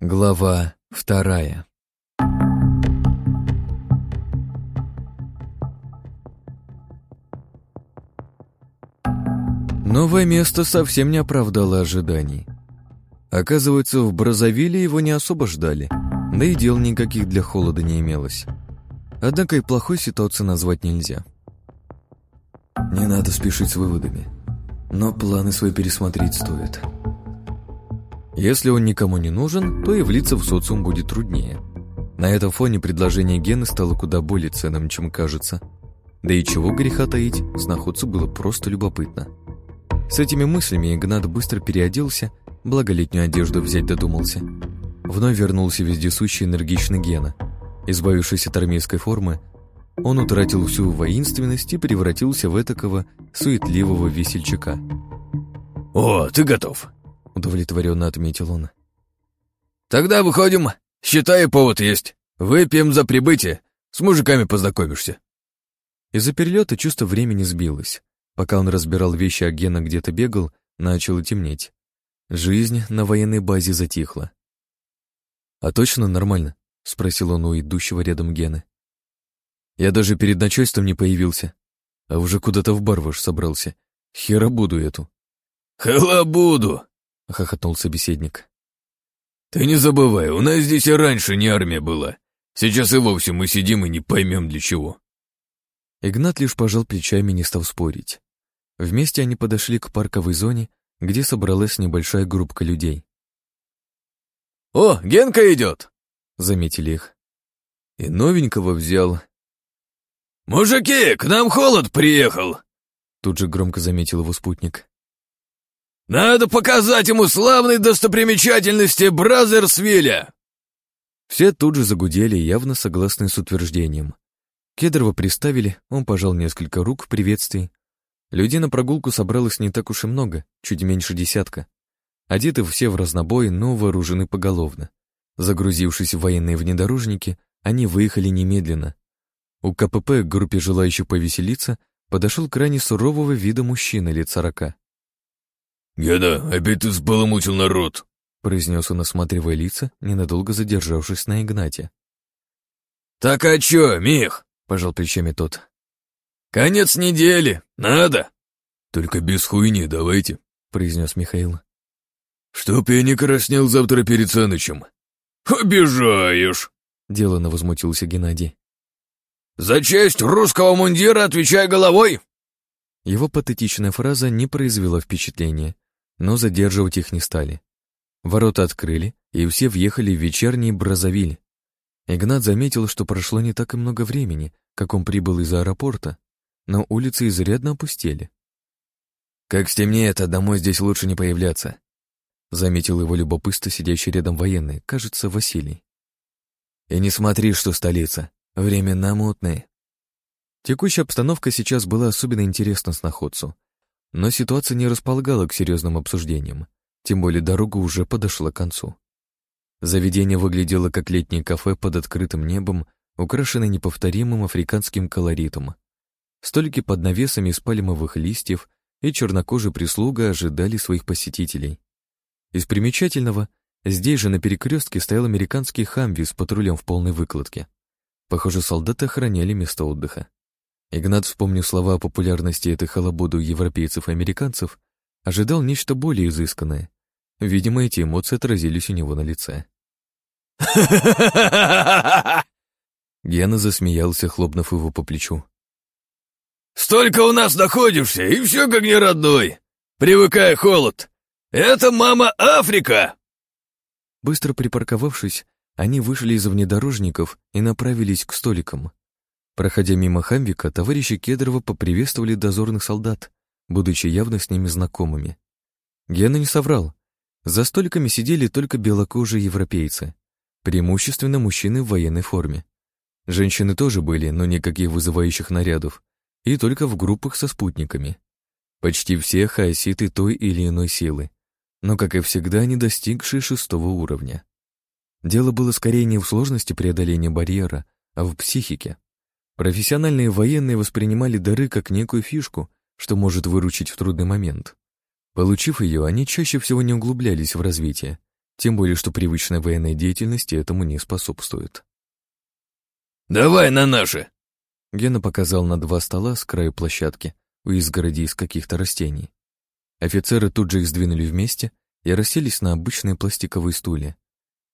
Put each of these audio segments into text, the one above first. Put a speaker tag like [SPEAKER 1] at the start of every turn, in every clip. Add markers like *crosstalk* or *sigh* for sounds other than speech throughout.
[SPEAKER 1] Глава вторая Новое место совсем не оправдало ожиданий. Оказывается, в Бразовиле его не особо ждали, да и дел никаких для холода не имелось. Однако и плохой ситуации назвать нельзя. Не надо спешить с выводами, но планы свои пересмотреть стоит. Если он никому не нужен, то и влиться в социум будет труднее. На этом фоне предложение Гены стало куда более ценным, чем кажется. Да и чего греха таить, снаходцу было просто любопытно. С этими мыслями Игнат быстро переоделся, благо летнюю одежду взять додумался. Вновь вернулся вездесущий энергичный Гена. Избавившись от армейской формы, он утратил всю воинственность и превратился в этакого суетливого весельчака.
[SPEAKER 2] «О, ты готов!»
[SPEAKER 1] — удовлетворенно отметил он.
[SPEAKER 2] «Тогда выходим. Считай, повод есть. Выпьем за прибытие. С мужиками познакомишься».
[SPEAKER 1] Из-за перелета чувство времени сбилось. Пока он разбирал вещи, а Гена где-то бегал, начало темнеть. Жизнь на военной базе затихла. «А точно нормально?» — спросил он у идущего рядом Гены. «Я даже перед начальством не появился, а уже куда-то в бар ваш собрался. Хера буду эту».
[SPEAKER 2] «Халабуду!»
[SPEAKER 1] — хохотнул собеседник.
[SPEAKER 2] «Ты не забывай, у нас здесь и раньше не армия была. Сейчас и вовсе мы сидим и не поймем для чего».
[SPEAKER 1] Игнат лишь пожал плечами, не стал спорить. Вместе они подошли к парковой зоне, где собралась небольшая группка людей.
[SPEAKER 2] «О, Генка идет!»
[SPEAKER 1] — заметили их. И новенького взял.
[SPEAKER 2] «Мужики, к нам холод приехал!»
[SPEAKER 1] Тут же громко заметил его спутник.
[SPEAKER 2] «Надо показать ему славной достопримечательности Бразерсвилля!»
[SPEAKER 1] Все тут же загудели, явно согласны с утверждением. Кедрова приставили, он пожал несколько рук в приветствии. Людей на прогулку собралось не так уж и много, чуть меньше десятка. Одеты все в разнобой, но вооружены поголовно. Загрузившись в военные внедорожники, они выехали немедленно. У КПП к группе желающих повеселиться подошел крайне сурового вида мужчина лет сорока.
[SPEAKER 2] «Геда, опять ты сбаламутил народ!»
[SPEAKER 1] произнес он, осматривая лица, ненадолго задержавшись на Игнате.
[SPEAKER 2] «Так а чё, Мих?» — пожал плечами тот. «Конец недели! Надо!» «Только без хуйни давайте», — произнес Михаил. «Чтоб я не краснел завтра перед Санычем». «Обижаешь!» — деланно возмутился Геннадий. «За честь русского мундира отвечай головой!»
[SPEAKER 1] Его патетичная фраза не произвела впечатления, но задерживать их не стали. Ворота открыли, и все въехали в вечерний Бразовиль. Игнат заметил, что прошло не так и много времени, как он прибыл из аэропорта, но улицы изрядно опустели. «Как стемнеет, а домой здесь лучше не появляться», заметил его любопытство сидящий рядом военный, кажется, Василий. «И не смотри, что столица. Времена мутные». Текущая обстановка сейчас была особенно интересна сноходцу, но ситуация не располагала к серьезным обсуждениям, тем более дорога уже подошла к концу. Заведение выглядело как летнее кафе под открытым небом, украшенное неповторимым африканским колоритом. Столики под навесами из пальмовых листьев и чернокожая прислуга ожидали своих посетителей. Из примечательного, здесь же на перекрестке стоял американский хамви с патрулем в полной выкладке. Похоже, солдаты охраняли место отдыха. Игнат, вспомнив слова о популярности этой халабуды у европейцев и американцев, ожидал нечто более изысканное. Видимо, эти эмоции отразились у него на лице. *laughs* Гена засмеялся, хлопнув его по плечу.
[SPEAKER 2] Столько у нас находишься, и все как не родной. Привыкай, холод. Это мама Африка!»
[SPEAKER 1] Быстро припарковавшись, они вышли из внедорожников и направились к столикам. Проходя мимо Хамвика, товарищи Кедрова поприветствовали дозорных солдат, будучи явно с ними знакомыми. Гена не соврал. За столиками сидели только белокожие европейцы, преимущественно мужчины в военной форме. Женщины тоже были, но никаких вызывающих нарядов, и только в группах со спутниками. Почти все хаоситы той или иной силы, но, как и всегда, не достигшие шестого уровня. Дело было скорее не в сложности преодоления барьера, а в психике. Профессиональные военные воспринимали дары как некую фишку, что может выручить в трудный момент. Получив ее, они чаще всего не углублялись в развитие, тем более что привычная военная деятельность этому не способствует.
[SPEAKER 2] «Давай на наши!»
[SPEAKER 1] Гена показал на два стола с краю площадки у изгороди из каких-то растений. Офицеры тут же их сдвинули вместе и расселись на обычные пластиковые стулья.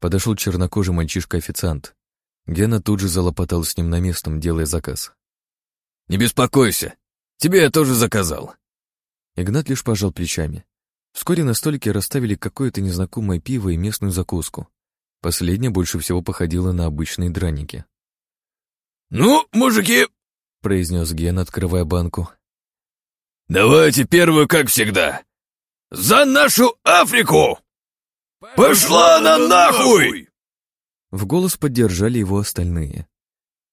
[SPEAKER 1] Подошел чернокожий мальчишка-официант. Гена тут же залопотал с ним на местном, делая заказ.
[SPEAKER 2] «Не беспокойся, тебе я тоже заказал».
[SPEAKER 1] Игнат лишь пожал плечами. Вскоре на столике расставили какое-то незнакомое пиво и местную закуску. Последнее больше всего походило на обычные драники.
[SPEAKER 2] «Ну, мужики!»
[SPEAKER 1] — произнес Ген, открывая банку.
[SPEAKER 2] «Давайте первую, как всегда. За нашу Африку! Пошла на нахуй!»
[SPEAKER 1] В голос поддержали его остальные.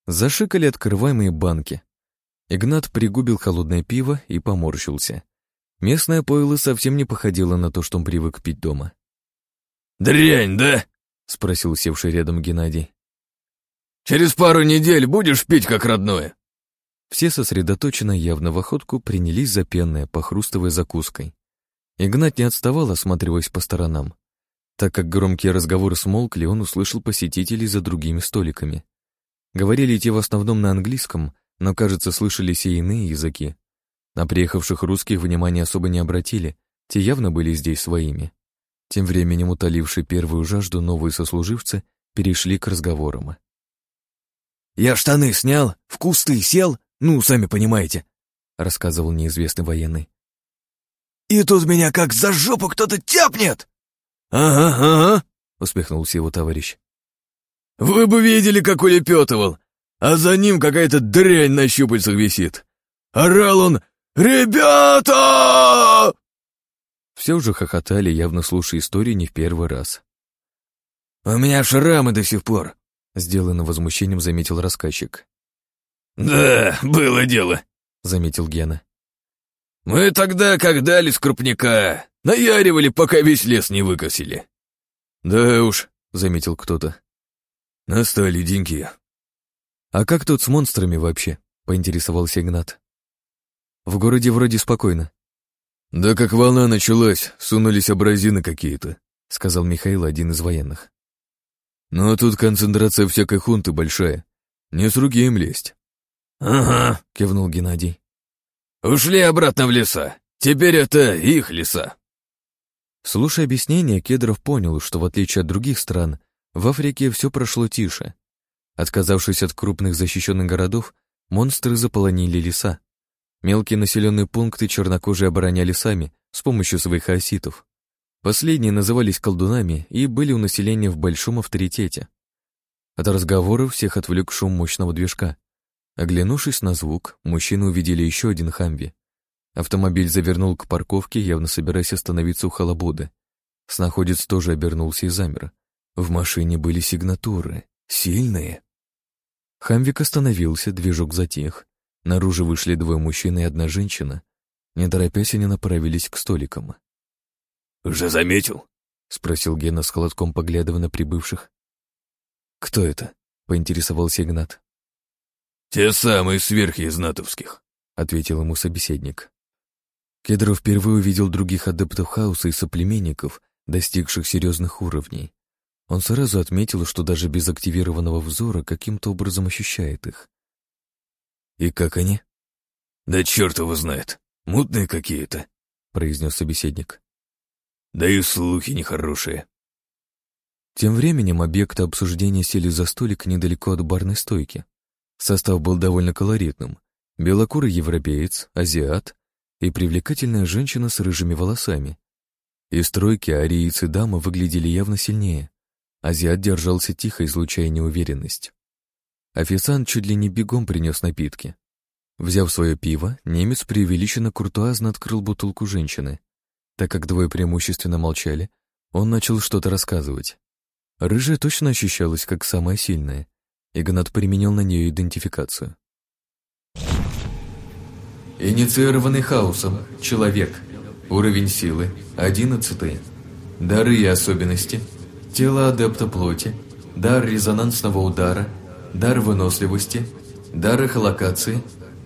[SPEAKER 1] Зашикали открываемые банки. Игнат пригубил холодное пиво и поморщился. Местное пойло совсем не походило на то, что он привык пить дома.
[SPEAKER 2] «Дрянь, да?» — спросил севший рядом Геннадий. Через пару недель будешь пить как родное?»
[SPEAKER 1] Все сосредоточенно явно в охотку принялись за пенное, похрустывая закуской. Игнат не отставал, осматриваясь по сторонам. Так как громкие разговоры смолкли, он услышал посетителей за другими столиками. Говорили те в основном на английском, но, кажется, слышались и иные языки. На приехавших русских внимания особо не обратили, те явно были здесь своими. Тем временем утолившие первую жажду новые сослуживцы перешли к разговорам.
[SPEAKER 3] «Я штаны снял, в кусты сел, ну, сами понимаете», — рассказывал неизвестный военный. «И тут меня как за жопу кто-то тяпнет!»
[SPEAKER 2] «Ага, ага», —
[SPEAKER 1] усмехнулся его товарищ.
[SPEAKER 2] «Вы бы видели, как улепетывал, а за ним какая-то дрянь на щупальцах висит. Орал он «Ребята!»
[SPEAKER 1] Все уже хохотали, явно слушая историю не в первый раз.
[SPEAKER 3] «У меня шрамы до сих пор»,
[SPEAKER 1] Сделанным возмущением заметил рассказчик.
[SPEAKER 2] «Да, было дело», — заметил Гена. «Мы тогда, как дали с крупника, наяривали, пока весь лес не выкосили».
[SPEAKER 1] «Да уж», — заметил кто-то.
[SPEAKER 2] «Настали деньги».
[SPEAKER 1] «А как тут с монстрами вообще?» — поинтересовался Игнат. «В городе вроде спокойно».
[SPEAKER 2] «Да как волна началась, сунулись абразины какие-то», —
[SPEAKER 1] сказал Михаил, один из военных.
[SPEAKER 2] Но тут концентрация всякой хунты большая. Не с руки им лезть.
[SPEAKER 1] «Ага», — кивнул Геннадий.
[SPEAKER 2] «Ушли обратно в леса. Теперь это их леса».
[SPEAKER 1] Слушая объяснение, Кедров понял, что в отличие от других стран, в Африке все прошло тише. Отказавшись от крупных защищенных городов, монстры заполонили леса. Мелкие населенные пункты чернокожие обороняли сами с помощью своих оситов. Последние назывались колдунами и были у населения в большом авторитете. От разговоров всех отвлек шум мощного движка. Оглянувшись на звук, мужчины увидели еще один хамви. Автомобиль завернул к парковке, явно собираясь остановиться у халабуда. Снаходец тоже обернулся и замер. В машине были сигнатуры. Сильные. Хамвик остановился, движок затих. Наружу вышли двое мужчин и одна женщина. Не торопясь, они направились к столикам.
[SPEAKER 2] «Уже заметил?»
[SPEAKER 1] — спросил Гена с холодком, поглядывая на прибывших. «Кто это?» — поинтересовался Игнат.
[SPEAKER 2] «Те самые сверхи из натовских», —
[SPEAKER 1] ответил ему собеседник. Кедров впервые увидел других адептов хаоса и соплеменников, достигших серьезных уровней. Он сразу отметил, что даже без активированного взора каким-то образом ощущает их.
[SPEAKER 2] «И как они?» «Да черт его знает. Мутные какие-то», — произнес собеседник. Да и слухи нехорошие.
[SPEAKER 1] Тем временем объекты обсуждения сели за столик недалеко от барной стойки. Состав был довольно колоритным. Белокурый европеец, азиат и привлекательная женщина с рыжими волосами. Из тройки ариец и дама выглядели явно сильнее. Азиат держался тихо, излучая неуверенность. Официант чуть ли не бегом принес напитки. Взяв свое пиво, немец преувеличенно куртуазно открыл бутылку женщины. Так как двое преимущественно молчали, он начал что-то рассказывать. Рыжая точно ощущалась как самая сильная. Игнат применил на нее идентификацию. Инициированный хаосом. Человек. Уровень силы. Одиннадцатый. Дары и особенности. Тело адепта плоти. Дар резонансного удара. Дар выносливости. Дар эхолокации.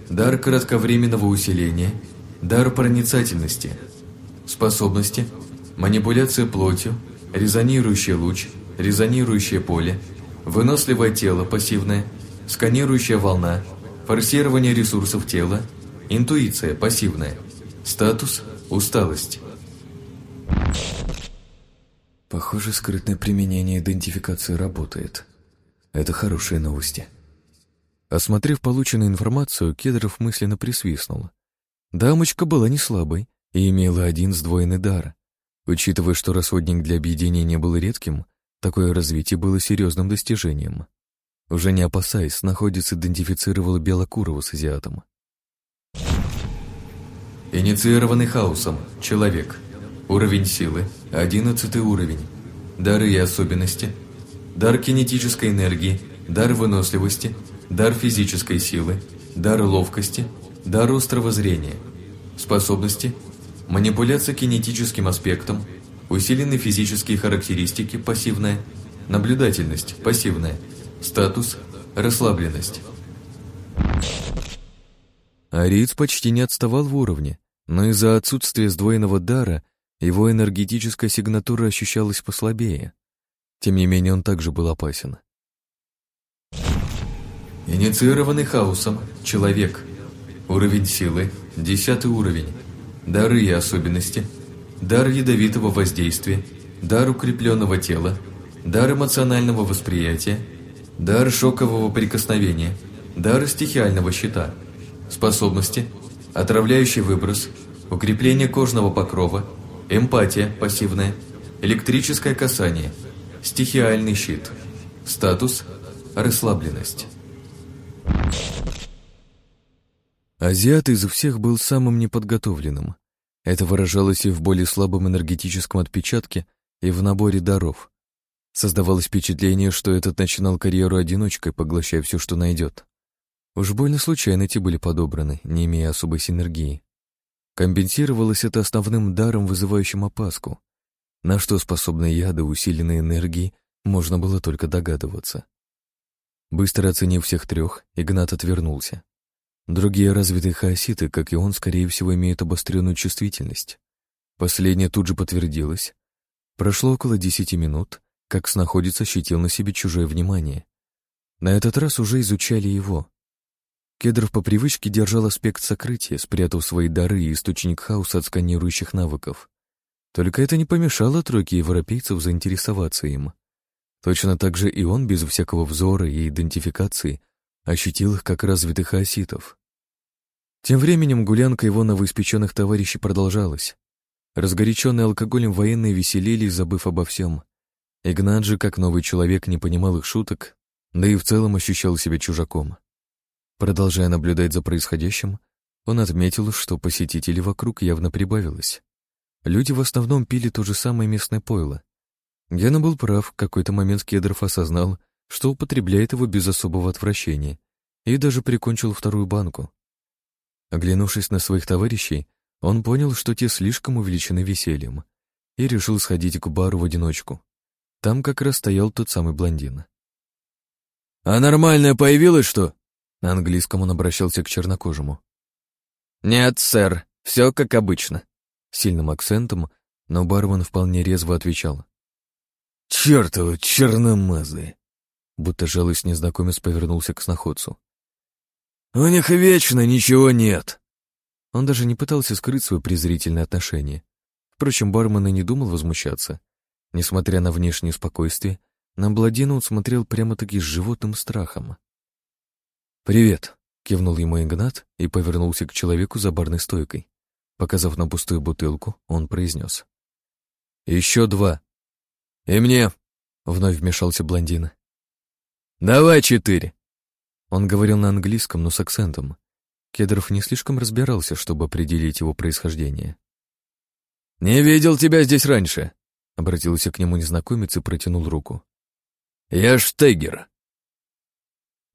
[SPEAKER 1] Дар кратковременного усиления. Дар проницательности. Способности. Манипуляция плотью. резонирующий луч, резонирующее поле, выносливое тело пассивное, сканирующая волна, форсирование ресурсов тела, интуиция пассивная, статус – усталость. Похоже, скрытное применение идентификации работает. Это хорошие новости. Осмотрев полученную информацию, Кедров мысленно присвистнул. Дамочка была не слабой и имела один сдвоенный дар. Учитывая, что расходник для объединения был редким, такое развитие было серьезным достижением. Уже не опасаясь, находец идентифицировал Белокурова с азиатом. Инициированный хаосом. Человек. Уровень силы. Одиннадцатый уровень. Дары и особенности. Дар кинетической энергии. Дар выносливости. Дар физической силы. Дар ловкости. Дар острого зрения. Способности. Манипуляция кинетическим аспектом. Усиленные физические характеристики. Пассивная. Наблюдательность. Пассивная. Статус – расслабленность. Ариец почти не отставал в уровне, но из-за отсутствия сдвоенного дара его энергетическая сигнатура ощущалась послабее. Тем не менее, он также был опасен. Инициированный хаосом человек. Уровень силы – десятый уровень. Дары и особенности. Дар ядовитого воздействия. Дар укрепленного тела. Дар эмоционального восприятия. Дар шокового прикосновения. Дар стихиального щита. Способности. Отравляющий выброс. Укрепление кожного покрова. Эмпатия пассивная. Электрическое касание. Стихиальный щит. Статус. Расслабленность. Азиат из всех был самым неподготовленным. Это выражалось и в более слабом энергетическом отпечатке, и в наборе даров. Создавалось впечатление, что этот начинал карьеру одиночкой, поглощая все, что найдет. Уж больно случайно эти были подобраны, не имея особой синергии. Компенсировалось это основным даром, вызывающим опаску. На что способны яды, усиленные энергией, можно было только догадываться. Быстро оценив всех трех, Игнат отвернулся. Другие развитые хаоситы, как и он, скорее всего, имеют обостренную чувствительность. Последнее тут же подтвердилось. Прошло около десяти минут, как снаходец ощутил на себе чужое внимание. На этот раз уже изучали его. Кедров по привычке держал аспект сокрытия, спрятав свои дары и источник хаоса от сканирующих навыков. Только это не помешало тройке европейцев заинтересоваться им. Точно так же и он, без всякого взора и идентификации, ощутил их как развитых хаоситов. Тем временем гулянка его новоиспеченных товарищей продолжалась. Разгоряченные алкоголем военные веселились, забыв обо всем. Игнат же, как новый человек, не понимал их шуток, да и в целом ощущал себя чужаком. Продолжая наблюдать за происходящим, он отметил, что посетителей вокруг явно прибавилось. Люди в основном пили то же самое местное пойло. Гена был прав, в какой-то момент Кедров осознал, что употребляет его без особого отвращения, и даже прикончил вторую банку. Оглянувшись на своих товарищей, он понял, что те слишком увлечены весельем, и решил сходить к бару в одиночку. Там как раз стоял тот самый блондин.
[SPEAKER 2] «А нормальная появилась, что?»
[SPEAKER 1] На английском он обращался к чернокожему.
[SPEAKER 2] «Нет, сэр, все как обычно», —
[SPEAKER 1] сильным акцентом, но бармен вполне резво отвечал.
[SPEAKER 3] «Чёртовы черномазы!»
[SPEAKER 1] Будто жалость незнакомец повернулся к сноходцу.
[SPEAKER 3] «У них вечно ничего нет!»
[SPEAKER 1] Он даже не пытался скрыть свое презрительное отношение. Впрочем, бармен и не думал возмущаться. Несмотря на внешнее спокойствие, на Бладина он смотрел прямо-таки с животным страхом. «Привет», — кивнул ему Игнат и повернулся к человеку за барной стойкой. Показав на пустую бутылку, он произнес. «Еще два».
[SPEAKER 2] «И мне», —
[SPEAKER 1] вновь вмешался блондин.
[SPEAKER 2] «Давай четыре».
[SPEAKER 1] Он говорил на английском, но с акцентом. Кедров не слишком разбирался, чтобы определить его происхождение.
[SPEAKER 2] «Не видел тебя здесь раньше»,
[SPEAKER 1] Обратился к нему незнакомец и протянул руку.
[SPEAKER 2] «Я Штегер».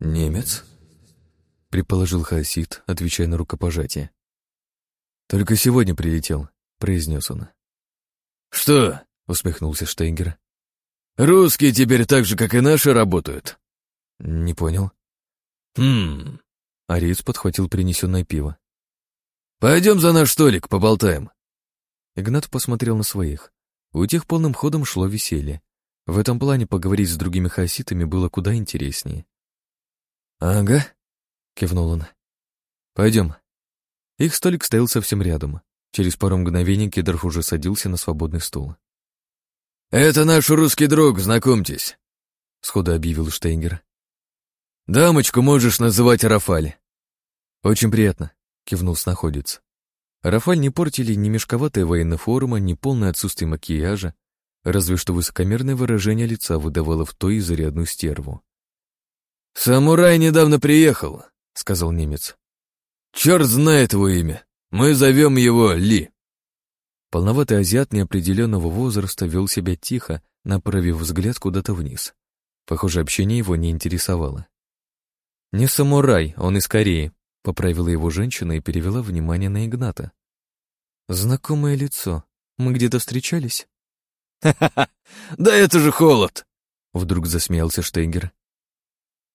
[SPEAKER 1] «Немец?» — предположил Хасид, отвечая на рукопожатие. «Только сегодня прилетел», — произнес он.
[SPEAKER 2] «Что?»
[SPEAKER 1] — усмехнулся Штейгер.
[SPEAKER 2] «Русские теперь так же, как и наши, работают?»
[SPEAKER 1] «Не понял».
[SPEAKER 2] «Хм...»
[SPEAKER 1] Ариец подхватил принесенное пиво.
[SPEAKER 2] «Пойдем за наш столик, поболтаем».
[SPEAKER 1] Игнат посмотрел на своих. У тех полным ходом шло веселье. В этом плане поговорить с другими хаоситами было куда интереснее.
[SPEAKER 3] «Ага», — кивнул он.
[SPEAKER 1] «Пойдем». Их столик стоял совсем рядом. Через пару мгновений Кедров уже садился на свободный стул.
[SPEAKER 2] «Это наш русский друг, знакомьтесь», — сходу объявил Штейнгер. «Дамочку можешь называть Рафаль».
[SPEAKER 1] «Очень приятно», — кивнул снаходец. Рафаль не портили ни мешковатая военная форма, ни полное отсутствие макияжа, разве что высокомерное выражение лица выдавало в той изрядную стерву.
[SPEAKER 2] «Самурай недавно приехал», — сказал немец. «Черт знает его имя. Мы зовем его Ли».
[SPEAKER 1] Полноватый азиат неопределенного возраста вел себя тихо, направив взгляд куда-то вниз. Похоже, общение его не интересовало. «Не самурай, он из Кореи», — поправила его женщина и перевела внимание на Игната. «Знакомое лицо. Мы где-то встречались?»
[SPEAKER 2] «Ха-ха-ха! Да это же холод!»
[SPEAKER 1] — вдруг засмеялся Штейгер.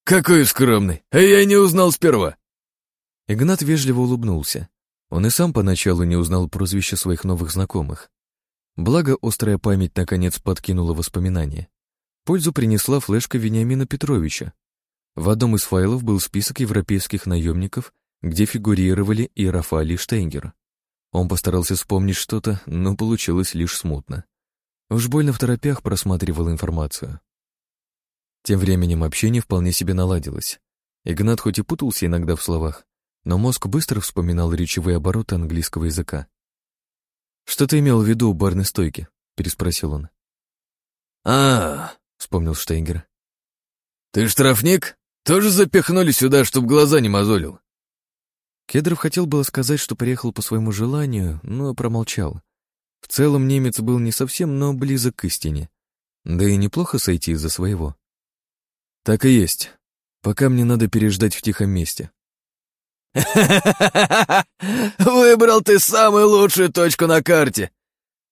[SPEAKER 2] «Какой скромный! А я не узнал сперва!»
[SPEAKER 1] Игнат вежливо улыбнулся. Он и сам поначалу не узнал прозвища своих новых знакомых. Благо, острая память наконец подкинула воспоминания. Пользу принесла флешка Вениамина Петровича. В одном из файлов был список европейских наемников, где фигурировали и Рафали и. Он постарался вспомнить что-то, но получилось лишь смутно. Уж больно в торопях просматривал информацию. Тем временем общение вполне себе наладилось. Игнат хоть и путался иногда в словах, но мозг быстро вспоминал речевые обороты английского языка. «Что ты имел в виду у барной стойки?» — переспросил он.
[SPEAKER 2] а,
[SPEAKER 1] вспомнил Штейнгер.
[SPEAKER 2] «Ты штрафник? Тоже запихнули сюда, чтоб глаза не мозолил?»
[SPEAKER 1] Кедров хотел было сказать, что приехал по своему желанию, но промолчал. В целом немец был не совсем, но близок к истине. Да и неплохо сойти из-за своего. Так и есть. Пока мне надо переждать в тихом месте. *laughs*
[SPEAKER 2] Выбрал ты самую лучшую точку на карте!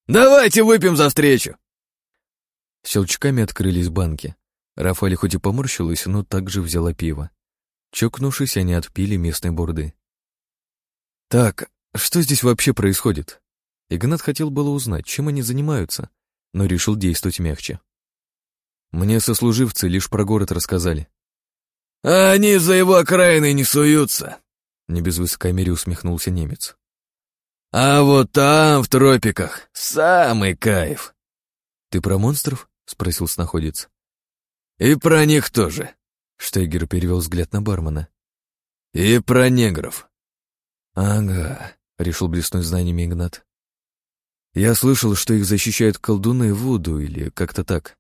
[SPEAKER 2] Давайте выпьем за встречу!»
[SPEAKER 1] Щелчками открылись банки. Рафаэль хоть и поморщилась, но также взяла пиво. Чокнувшись, они отпили местной бурды. «Так, что здесь вообще происходит?» Игнат хотел было узнать, чем они занимаются, но решил действовать мягче. Мне сослуживцы лишь про город рассказали.
[SPEAKER 2] «А они за его окраиной не суются!»
[SPEAKER 1] Не без высокомерия усмехнулся немец.
[SPEAKER 2] «А вот там, в тропиках, самый кайф!»
[SPEAKER 1] «Ты про монстров?» — спросил снаходец.
[SPEAKER 2] «И про них тоже!»
[SPEAKER 1] — Штейгер перевел взгляд на бармена.
[SPEAKER 2] «И про негров!»
[SPEAKER 1] «Ага», — решил блеснуть знаниями Игнат. «Я слышал, что их защищают колдуны Вуду или как-то так».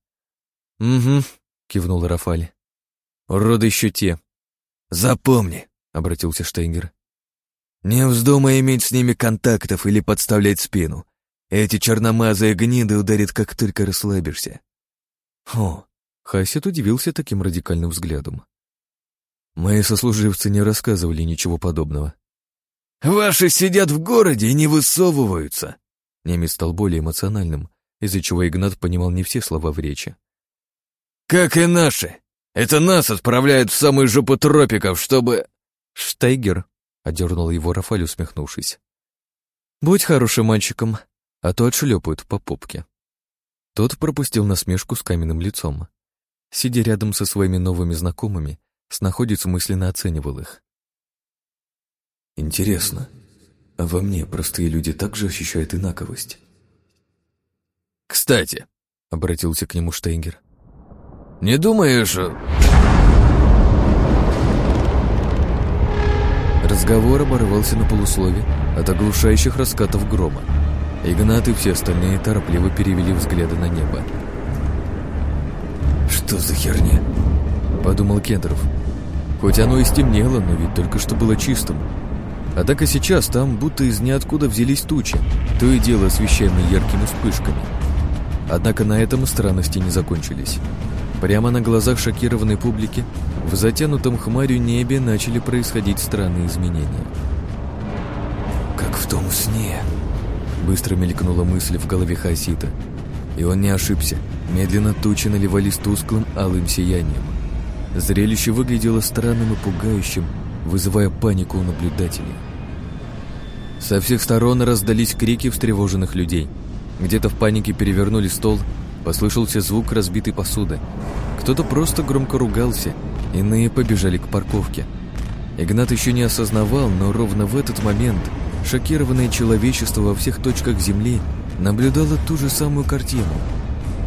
[SPEAKER 1] «Угу», — кивнул Рафаль. «Уроды еще те».
[SPEAKER 2] «Запомни, обратился Штейнгер. «Не вздумай иметь с ними контактов или подставлять спину. Эти черномазые гниды ударят, как только расслабишься».
[SPEAKER 1] Хо, Хасет удивился таким радикальным взглядом. Мои сослуживцы не рассказывали ничего подобного.
[SPEAKER 2] «Ваши сидят в городе и не высовываются!»
[SPEAKER 1] Немец стал более эмоциональным, из-за чего Игнат понимал не все слова в речи.
[SPEAKER 2] «Как и наши! Это нас отправляют в самую жопу тропиков, чтобы...»
[SPEAKER 1] «Штейгер», — одернул его Рафаль, усмехнувшись. «Будь хорошим мальчиком, а то отшлепают по попке». Тот пропустил насмешку с каменным лицом. Сидя рядом со своими новыми знакомыми, снаходец мысленно оценивал их. «Интересно, а во мне простые люди также ощущают инаковость?»
[SPEAKER 2] «Кстати», — обратился к нему Штейнгер, — «не думаешь...»
[SPEAKER 1] Разговор оборвался на полуслове от оглушающих раскатов грома. Игнат и все остальные торопливо перевели взгляды на небо.
[SPEAKER 3] «Что за херня?»
[SPEAKER 1] — подумал Кендров. Хоть оно и стемнело, но ведь только что было чистым. Однако сейчас там будто из ниоткуда взялись тучи, то и дело освещаемые яркими вспышками. Однако на этом странности не закончились. Прямо на глазах шокированной публики в затянутом хмарью небе начали происходить странные изменения.
[SPEAKER 3] «Как в том сне», —
[SPEAKER 1] быстро мелькнула мысль в голове Хасита. И он не ошибся. Медленно тучи наливались тусклым алым сиянием. Зрелище выглядело странным и пугающим, вызывая панику у наблюдателей. Со всех сторон раздались крики встревоженных людей. Где-то в панике перевернули стол, послышался звук разбитой посуды. Кто-то просто громко ругался, иные побежали к парковке. Игнат еще не осознавал, но ровно в этот момент шокированное человечество во всех точках Земли наблюдало ту же самую картину.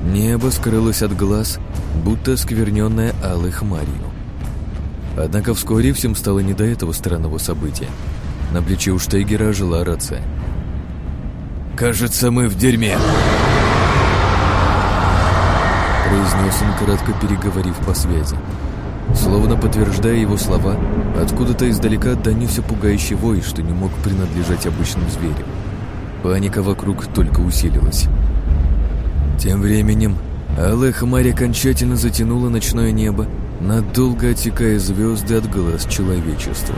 [SPEAKER 1] Небо скрылось от глаз, будто скверненное алой хмарью. Однако вскоре всем стало не до этого странного события. На плече у Штейгера жила рация.
[SPEAKER 2] «Кажется, мы в дерьме!»
[SPEAKER 1] произнес он, кратко переговорив по связи. Словно подтверждая его слова, откуда-то издалека донесся пугающий вой, что не мог принадлежать обычным зверям. Паника вокруг только усилилась. Тем временем алая хмарь окончательно затянула ночное небо, надолго отсекая звезды от глаз человечества.